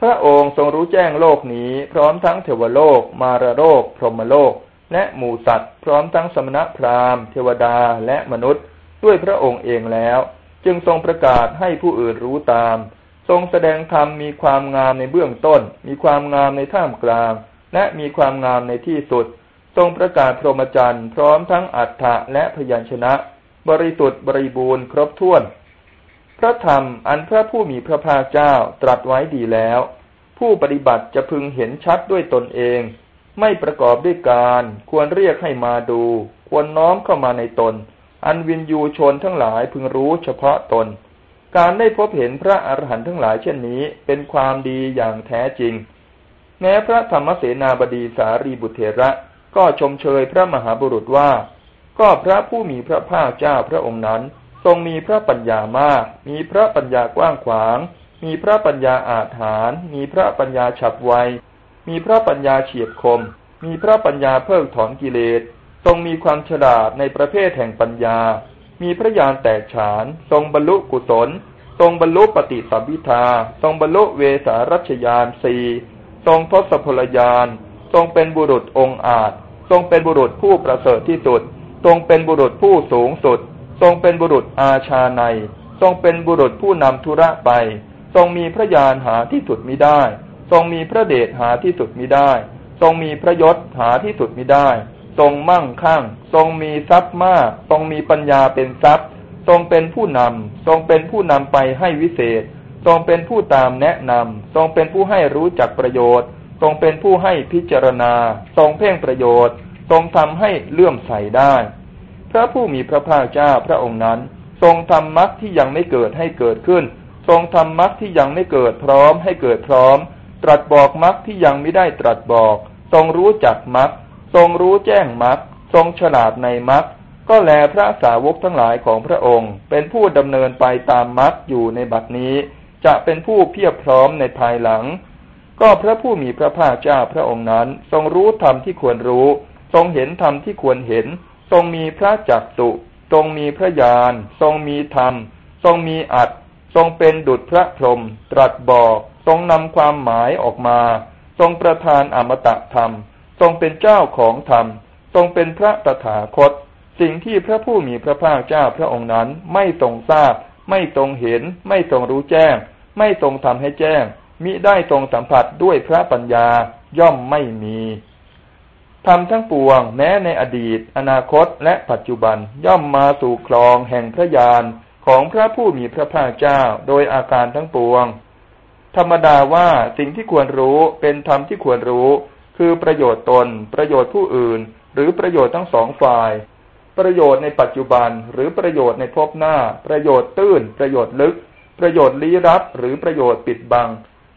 พระองค์ทรงรู้แจ้งโลกนี้ พร้อมทั้งเทวโลก มารโลก พรหมโลก และหมู่สัตว์ พร้อมทั้งสมณพราหมณ์ เทวดาและมนุษย์ ด้วยพระองค์เองแล้ว จึงทรงประกาศให้ผู้อื่นรู้ตาม ทรงแสดงธรรมมีความงามในเบื้องต้น มีความงามในท่ามกลาง และมีความงามในที่สุด ทรงประกาศพรหมจรรย์ พร้อมทั้งอัฏฐะและพยัญชนะ บริสุทธิ์บริบูรณ์ครบถ้วน พระธรรมอันพระผู้มีพระภาคเจ้าตรัสไว้ดีแล้ว ผู้ปฏิบัติจะพึงเห็นชัดด้วยตนเอง ไม่ประกอบด้วยการ ควรเรียกให้มาดู ควรน้อมเข้ามาในตน อันวินยูชนทั้งหลายพึงรู้เฉพาะตน การได้พบเห็นพระอรหันต์ทั้งหลายเช่นนี้เป็นความดีอย่างแท้จริง แม้พระธรรมเสนาบดีสารีบุตรเถระก็ชมเชยพระมหาบุรุษว่า ก็พระผู้มีพระภาคเจ้าพระองค์นั้น ทรงมีพระปัญญามาก มีพระปัญญากว้างขวาง มีพระปัญญาอาถรรพ์มีพระปัญญาฉับไว มีพระปัญญาเฉียบคม มีพระปัญญาเพิกถอนกิเลส ทรงมีความฉลาดในประเภทแห่งปัญญา มีพระญาณแตกฉาน ทรงบรรลุกุศล ทรงบรรลุปฏิสัมพิทา ทรงบรรลุเวสารัชยานสี่ทรงทศพลยาน ทรงเป็นบุรุษองค์อาจ ทรงเป็นบุรุษผู้ประเสริฐที่สุด ทรงเป็นบุรุษผู้สูงสุด ทรงเป็นบุรุษอาชาใน ทรงเป็นบุรุษผู้นำธุระไป ทรงมีพระญาณหาที่สุดมิได้ ทรงมีพระเดชหาที่สุดมิได้ ทรงมีพระยศหาที่สุดมิได้ ทรงมั่งคั่ง ทรงมีทรัพย์มาก ทรงมีปัญญาเป็นทรัพย์ ทรงเป็นผู้นำ ทรงเป็นผู้นำไปให้วิเศษ ทรงเป็นผู้ตามแนะนำ ทรงเป็นผู้ให้รู้จักประโยชน์ ทรงเป็นผู้ให้พิจารณา ทรงเพ่งประโยชน์ ทรงทำให้เลื่อมใสได้ พระผู้มีพระภาคเจ้าพระองค์นั้น ทรงทำมรรคที่ยังไม่เกิดให้เกิดขึ้น ทรงทำมรรคที่ยังไม่เกิดพร้อมให้เกิดพร้อม ตรัสบอกมรรคที่ยังไม่ได้ตรัสบอก ทรงรู้จักมรรคทรงรู้แจ้งมรรคทรงฉลาดในมรรคก็แลพระสาวกทั้งหลายของพระองค์ เป็นผู้ดำเนินไปตามมรรคอยู่ในบัดนี้ จะเป็นผู้เพียบพร้อมในภายหลัง ก็พระผู้มีพระภาคเจ้าพระองค์นั้น ทรงรู้ธรรมที่ควรรู้ ทรงเห็นธรรมที่ควรเห็น ทรงมีพระจักสุทรงมีพระญาณทรงมีธรรม ทรงมีอัตทรงเป็นดุจพระพรหมตรัสบอกทรงนำความหมายออกมา ทรงประทานอมตะธรรม ทรงเป็นเจ้าของธรรม ทรงเป็นพระตถาคต สิ่งที่พระผู้มีพระภาคเจ้าพระองค์นั้นไม่ทรงทราบ ไม่ทรงเห็น ไม่ทรงรู้แจ้ง ไม่ทรงทำให้แจ้ง มิได้ทรงสัมผัสด้วยพระปัญญาย่อมไม่มี ทำทั้งปวง แม้ในอดีต อนาคตและปัจจุบันย่อมมาสู่คลองแห่งพระญาณของพระผู้มีพระภาคเจ้าโดยอาการทั้งปวง ธรรมดาว่าสิ่งที่ควรรู้เป็นธรรมที่ควรรู้ คือประโยชน์ตน ประโยชน์ผู้อื่น หรือประโยชน์ทั้งสองฝ่าย ประโยชน์ในปัจจุบัน หรือประโยชน์ในภพหน้า ประโยชน์ตื้น ประโยชน์ลึก ประโยชน์ลี้ลับ หรือประโยชน์ปิดบัง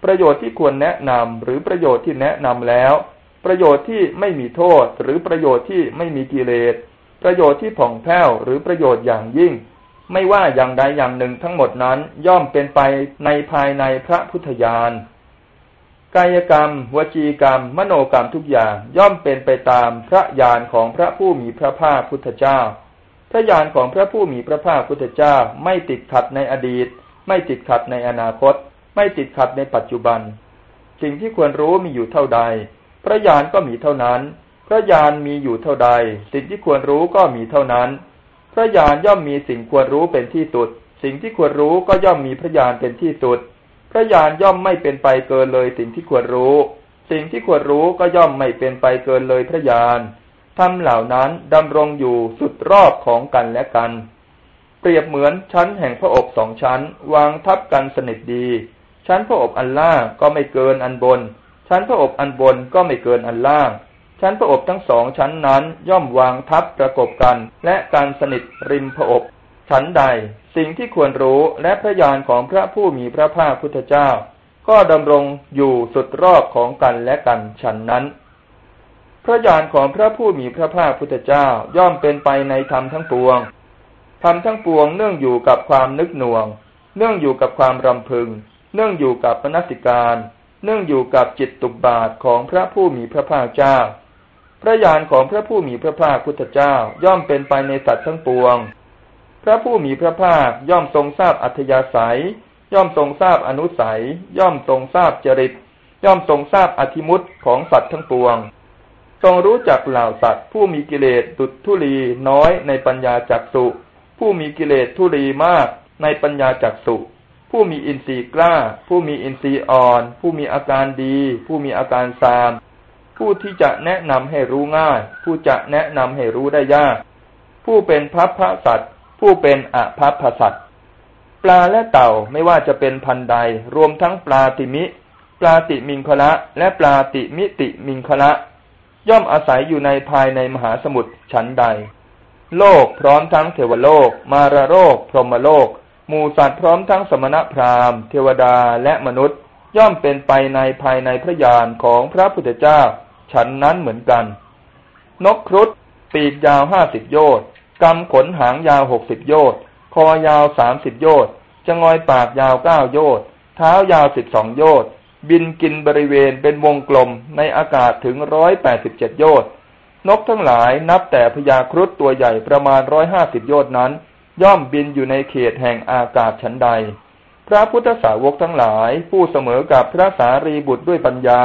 ประโยชน์ที่ควรแนะนำหรือประโยชน์ที่แนะนำแล้ว ประโยชน์ที่ไม่มีโทษ หรือประโยชน์ที่ไม่มีกิเลส ประโยชน์ที่ผ่องแผ้วหรือประโยชน์อย่างยิ่ง ไม่ว่าอย่างใดอย่างหนึ่งทั้งหมดนั้นย่อมเป็นไปในภายในพระพุทธญาณกายกรรม วจีกรรม มโนกรรมทุกอย่างย่อมเป็นไปตามพระญาณของพระผู้มีพระภาคพุทธเจ้า พระญาณของพระผู้มีพระภาคพุทธเจ้าไม่ติดขัดในอดีต ไม่ติดขัดในอนาคต ไม่ติดขัดในปัจจุบัน สิ่งที่ควรรู้มีอยู่เท่าใด พระญาณก็มีเท่านั้น พระญาณมีอยู่เท่าใด สิ่งที่ควรรู้ก็มีเท่านั้น พระญาณย่อมมีสิ่งควรรู้เป็นที่สุด สิ่งที่ควรรู้ก็ย่อมมีพระญาณเป็นที่สุด พระญาณย่อมไม่เป็นไปเกินเลยสิ่งที่ควรรู้ สิ่งที่ควรรู้ก็ย่อมไม่เป็นไปเกินเลยพระญาณทำเหล่านั้นดำรงอยู่สุดรอบของกันและกัน เปรียบเหมือนชั้นแห่งพระอบสองชั้น วางทับกันสนิทดี ชั้นพระอบอันล่างก็ไม่เกินอันบน ชั้นพระอบอันบนก็ไม่เกินอันล่าง ชั้นพระอบทั้งสองชั้นนั้นย่อมวางทับประกบกัน และการสนิทริมพระอบฉันใด สิ่งที่ควรรู้และพระญาณของพระผู้มีพระภาคพุทธเจ้า ก็ดำรงอยู่สุดรอบของกันและกันฉันนั้นพระญาณของพระผู้มีพระภาคพุทธเจ้าย่อมเป็นไปในธรรมทั้งปวง ธรรมทั้งปวงเนื่องอยู่กับความนึกหน่วง เนื่องอยู่กับความรำพึง เนื่องอยู่กับปณสิการ เนื่องอยู่กับจิตตุบาทของพระผู้มีพระภาคเจ้า พระญาณของพระผู้มีพระภาคพุทธเจ้าย่อมเป็นไปในสัตว์ทั้งปวง พระผู้มีพระภาคย่อมทรงทราบอัธยาศัย ย่อมทรงทราบอนุสัย ย่อมทรงทราบจริต ย่อมทรงทราบอธิมุตของสัตว์ทั้งปวง ทรงรู้จักเหล่าสัตว์ ผู้มีกิเลสตุทุลีน้อยในปัญญาจักสุผู้มีกิเลสทุลีมากในปัญญาจักสุ ผู้มีอินทรีย์กล้า ผู้มีอินทรีย์อ่อน ผู้มีอาการดี ผู้มีอาการซาม ผู้ที่จะแนะนำให้รู้ง่าย ผู้จะแนะนำให้รู้ได้ยาก ผู้เป็นพัพพระสัตว์ผู้เป็นอภพพสัตปลาและเต่าไม่ว่าจะเป็นพันใด รวมทั้งปลาติมิ ปลาติมิงคละ และปลาติมิติมิงคละ ย่อมอาศัยอยู่ในภายในมหาสมุทรชั้นใด โลกพร้อมทั้งเทวโลก มารโลก พรหมโลก หมูสัตว์พร้อมทั้งสมณพราหมณ์ เทวดาและมนุษย์ ย่อมเป็นไปในภายในพระญาณของพระพุทธเจ้า ฉันนั้นเหมือนกัน นกครุฑปีกยาวห้าสิบโยชน์กำขนหางยาวหกสิบโยชน์คอยาวสามสิบโยชน์จงอยปากยาวเก้าโยชน์เท้ายาวสิบสองโยชน์บินกินบริเวณเป็นวงกลมในอากาศถึงร้อยแปดสิบเจ็ดโยชน์นกทั้งหลายนับแต่พญาครุฑตัวใหญ่ประมาณร้อยห้าสิบโยชน์นั้น ย่อมบินอยู่ในเขตแห่งอากาศชั้นใด พระพุทธสาวกทั้งหลาย ผู้เสมอกับพระสารีบุตรด้วยปัญญา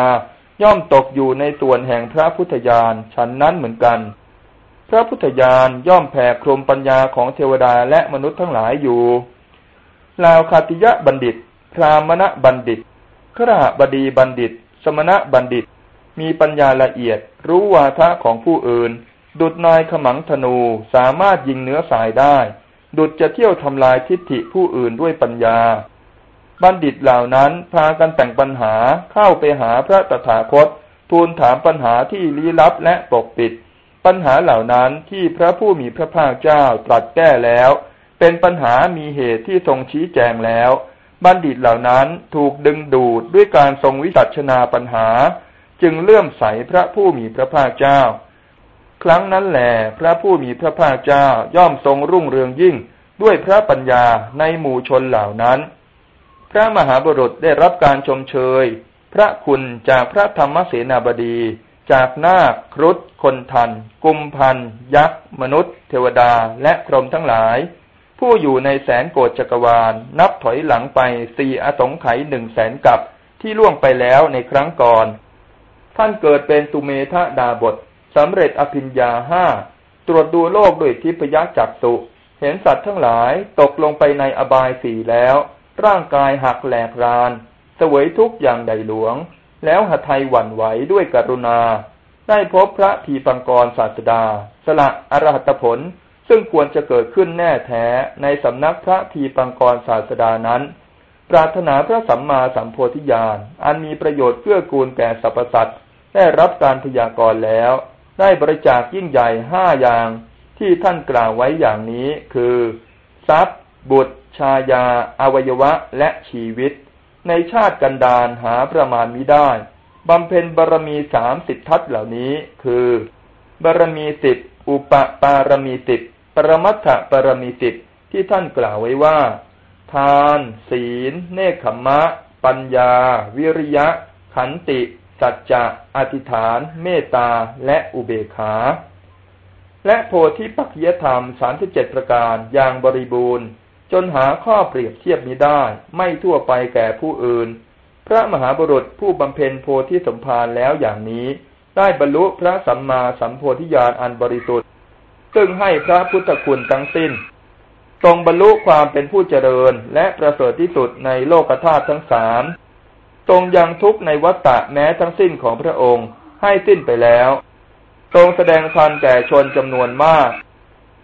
ย่อมตกอยู่ในส่วนแห่งพระพุทธญาณฉันนั้นเหมือนกัน พระพุทธญาณย่อมแผ่คลุมปัญญาของเทวดาและมนุษย์ทั้งหลายอยู่ลาวคาติยะบัณฑิต พรามณบัณฑิตขรหบดีบัณฑิต สมณะบัณฑิต มีปัญญาละเอียด รู้วาทะของผู้อื่น ดุดนายขมังธนูสามารถยิงเนื้อสายได้ ดุดจะเที่ยวทำลายทิฏฐิผู้อื่นด้วยปัญญา บัณฑิตเหล่านั้นพากันแต่งปัญหาเข้าไปหาพระตถาคต ทูลถามปัญหาที่ลี้ลับและปกปิด ปัญหาเหล่านั้นที่พระผู้มีพระภาคเจ้าตรัสแก้แล้ว เป็นปัญหามีเหตุที่ทรงชี้แจงแล้ว บัณฑิตเหล่านั้นถูกดึงดูดด้วยการทรงวิจัชนาปัญหา จึงเลื่อมใสพระผู้มีพระภาคเจ้า ครั้งนั้นแหลพระผู้มีพระภาคเจ้าย่อมทรงรุ่งเรืองยิ่งด้วยพระปัญญาในหมู่ชนเหล่านั้น พระมหาบุรุษได้รับการชมเชย พระคุณจากพระธรรมเสนาบดี จากนาคครุฑคนทัน กุมพัน ยักษ์ มนุษย์ เทวดาและพรหมทั้งหลาย ผู้อยู่ในแสนโกฏจักรวาล นับถอยหลังไปสี่อสงไขยหนึ่งแสนกับที่ล่วงไปแล้วในครั้งก่อน ท่านเกิดเป็นสุเมธาดาบท สำเร็จอภิญญาห้าตรวจดูโลกด้วยทิพยจักสุเห็นสัตว์ทั้งหลายตกลงไปในอบายสี่แล้ว ร่างกายหักแหลกรานสวยทุกอย่างใดหลวง แล้วหทัยหวั่นไหวด้วยกรุณา ได้พบพระทีปังกรศาสดา สละอรหัตผล ซึ่งควรจะเกิดขึ้นแน่แท้ในสำนักพระทีปังกรศาสดานั้น ปรารถนาพระสัมมาสัมโพธิญาณอันมีประโยชน์เพื่อกูลแก่สรรพสัตว์ได้รับการพยากรณ์แล้ว ได้บริจาคยิ่งใหญ่ห้าอย่างที่ท่านกล่าวไว้อย่างนี้คือ ทรัพย์ บุตร ชายา อวัยวะและชีวิต ในชาติกันดารหาประมาณมิได้บำเพ็ญบารมีสามสิททัศเหล่านี้คือบารมีสิบอุปปารมีสิบปรมัตถปารมีสิบที่ท่านกล่าวไว้ว่า ทาน ศีล เนคขมะ ปัญญา วิริยะ ขันติ สัจจะอธิษฐาน เมตตาและอุเบกขา และโพธิปัจจยธรรมสามสิบเจ็ดประการอย่างบริบูรณ์ จนหาข้อเปรียบเทียบนี้ได้ไม่ทั่วไปแก่ผู้อื่น พระมหาบุรุษผู้บำเพ็ญโพธิสมภารแล้วอย่างนี้ ได้บรรลุพระสัมมาสัมโพธิญาณอันบริสุทธิ์ ซึ่งให้พระพุทธคุณทั้งสิ้นตรงบรรลุความเป็นผู้เจริญและประเสริฐที่สุดในโลกธาตุทั้งสาม ทรงยังทุกในวัฏฏะแม้ทั้งสิ้นของพระองค์ให้สิ้นไปแล้วทรงแสดงทานแก่ชนจำนวนมาก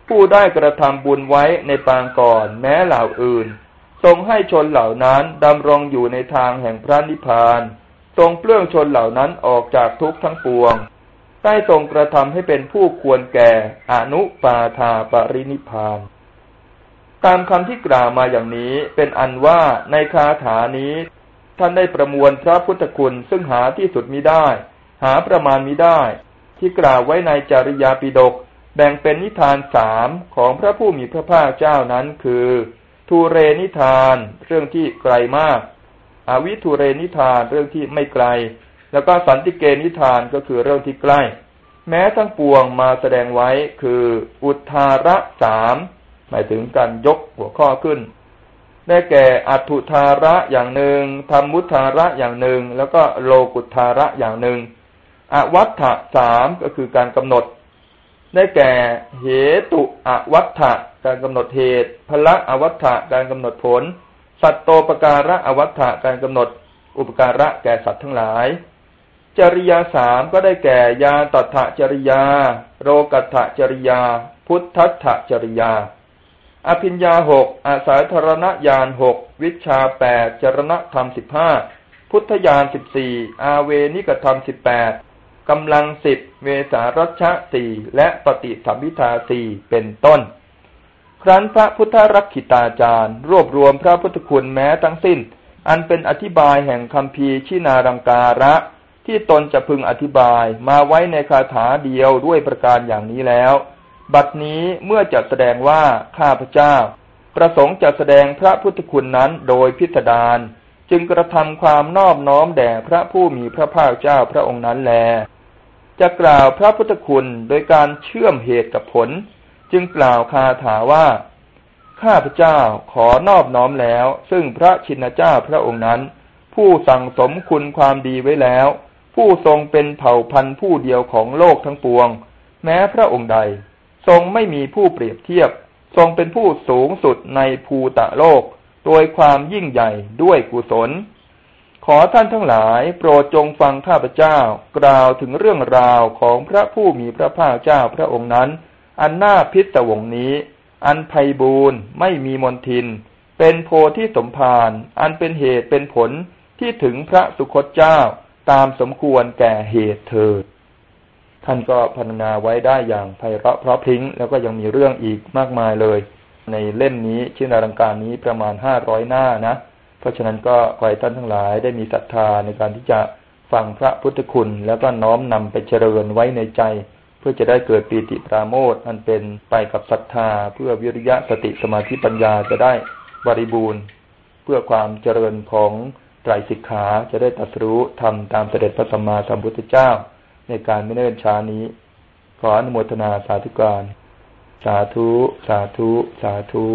ผู้ได้กระทำบุญไว้ในปางก่อนแม้เหล่าอื่น ทรงให้ชนเหล่านั้นดำรงอยู่ในทางแห่งพระนิพพาน ทรงเปลื้องชนเหล่านั้นออกจากทุกข์ทั้งปวง ได้ทรงกระทำให้เป็นผู้ควรแก่อนุปาทาปรินิพาน ตามคำที่กล่าวมาอย่างนี้เป็นอันว่าในคาถานี้ ท่านได้ประมวลพระพุทธคุณซึ่งหาที่สุดมิได้ หาประมาณมิได้ ที่กล่าวไว้ในจริยาปิฎกแบ่งเป็นนิทานสามของพระผู้มีพระภาคเจ้านั้นคือ ทูเรนิทานเรื่องที่ไกลมาก อวิทูเรนิทานเรื่องที่ไม่ไกล แล้วก็สันติเกนิทานก็คือเรื่องที่ใกล้ แม้ทั้งปวงมาแสดงไว้คือ อุทาระสามหมายถึงการยกหัวข้อขึ้น ได้แก่อัตุธาระอย่างหนึ่งธรรมุธาระอย่างหนึ่ง แล้วก็โลกุธาระอย่างหนึ่ง อวัฏฐะสามก็คือการกำหนด ได้แก่เหตุอวัฏฐะการกำหนดเหตุพละอวัฏฐะการกำหนดผล สัตโตปการะอวัฏฐะการกำหนด อุปการะแก่สัตว์ทั้งหลาย จริยาสามก็ได้แก่ยาตัถจริยา โรกัตถจริยา พุทธัตถจริยา อภิญญาหกอาศัยธรณญาณหกวิชาแปดจรณธรรมสิบห้าพุทธญาณสิบสี่อาเวนิกธรรมสิบแปดกำลังสิบเวสารัชะสี่และปฏิสัมพิทาสี่เป็นต้น ครั้นพระพุทธรักขิตาจารย์ รวบรวมพระพุทธคุณแม้ทั้งสิ้น อันเป็นอธิบายแห่งคำพีชินารังการะ ที่ตนจะพึงอธิบายมาไว้ในคาถาเดียวด้วยประการอย่างนี้แล้ว บัดนี้เมื่อจะแสดงว่าข้าพเจ้า ประสงค์จะแสดงพระพุทธคุณนั้นโดยพิสดารจึงกระทำความนอบน้อมแด่พระผู้มีพระภาคเจ้าพระองค์นั้นแล จะกล่าวพระพุทธคุณโดยการเชื่อมเหตุกับผล จึงกล่าวคาถาว่า ข้าพเจ้าขอนอบน้อมแล้ว ซึ่งพระชินเจ้าพระองค์นั้น ผู้สั่งสมคุณความดีไว้แล้ว ผู้ทรงเป็นเผ่าพันธุ์ผู้เดียวของโลกทั้งปวง แม้พระองค์ใด ทรงไม่มีผู้เปรียบเทียบ ทรงเป็นผู้สูงสุดในภูตะโลก โดยความยิ่งใหญ่ด้วยกุศล ขอท่านทั้งหลายโปรดจงฟังข้าพเจ้ากล่าวถึงเรื่องราวของพระผู้มีพระภาคเจ้าพระองค์นั้น อันน่าพิศวงนี้ อันไพบูรณ์ไม่มีมนทิน เป็นโพธิสมภารอันเป็นเหตุเป็นผลที่ถึงพระสุคตเจ้าตามสมควรแก่เหตุเถิด ท่านก็พันนาไว้ได้อย่างไพเราะเพราะพริ้งแล้วก็ยังมีเรื่องอีกมากมายเลย ในเล่มนี้ชื่อนารังการนี้ประมาณห้าร้อยหน้านะ เพราะฉะนั้นก็ขอให้ท่านทั้งหลายได้มีศรัทธาในการที่จะฟังพระพุทธคุณ แล้วก็น้อมนำไปเจริญไว้ในใจ เพื่อจะได้เกิดปีติปราโมทอันเป็นไปกับศรัทธา เพื่อวิริยะสติสมาธิปัญญาจะได้บริบูรณ์ เพื่อความเจริญของไตรสิกขาจะได้ตัดรู้ทำตามเสด็จพระสัมมาสัมพุทธเจ้า ในการไม่เนิ่นช้านี้ ขออนุโมทนาสาธุการ สาธุ สาธุ สาธุ